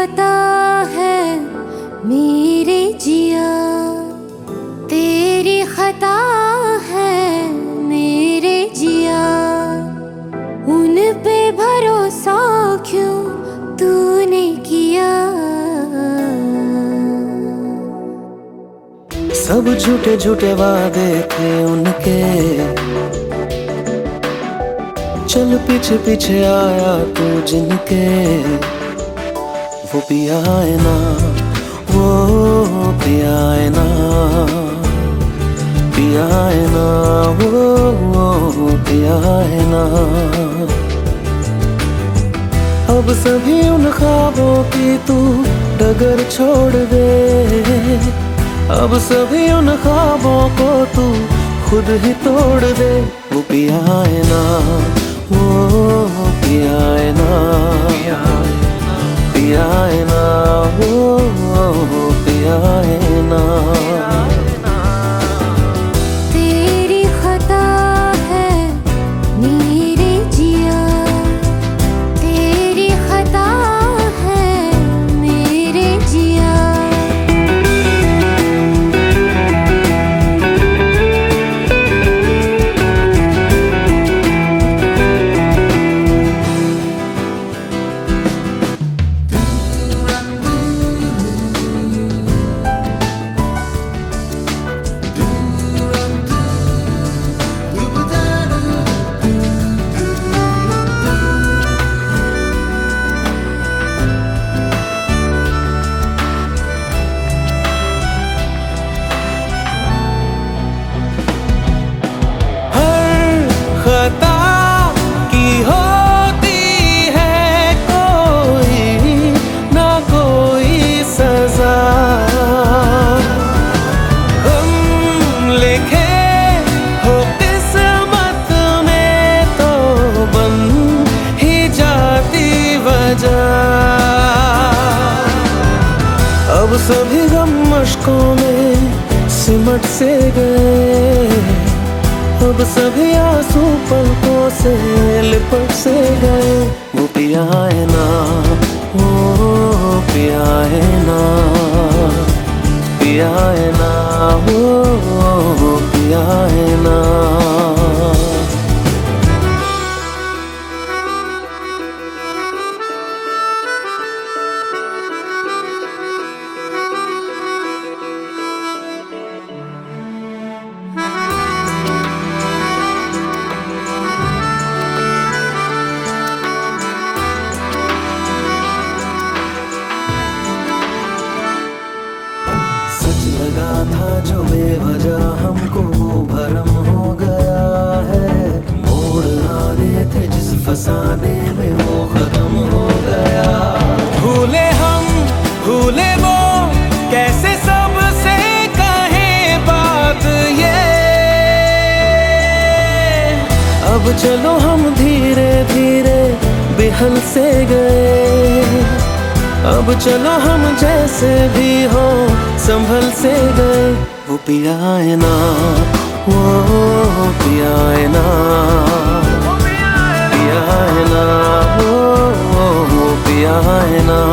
खता है मेरे जिया, तेरी खता है मेरे जिया। उन पे भरोसा क्यों तूने किया? सब झूठे झूठे वादे थे उनके। चल पीछे पीछे आया तू जिनके। वो पिया है ना वो पिया है ना पिया है ना वो, पिया है ना। अब सभी उन ख्वाबों की तू डगर छोड़ दे। अब सभी उन ख्वाबों को तू खुद ही तोड़ दे। वो पिया है ना। अब सभी गम मशकों में सिमट से गए। अब सभी आँसू पलकों से लिपट से गए। वो पिया है ना वो पिया है ना, पिया है ना वो पिया है ना। जो बेवजह हमको भरम हो गया है। मोड़ आने थे जिस फसाने में वो खत्म हो गया। भूले हम, भूले वो, कैसे सबसे कहे बात ये? अब चलो हम धीरे धीरे बेहल से गए। अब चलो हम जैसे भी हो, संभल से गए। वो पिया है ना, वो पिया है ना, पिया है ना, वो वो पिया है ना।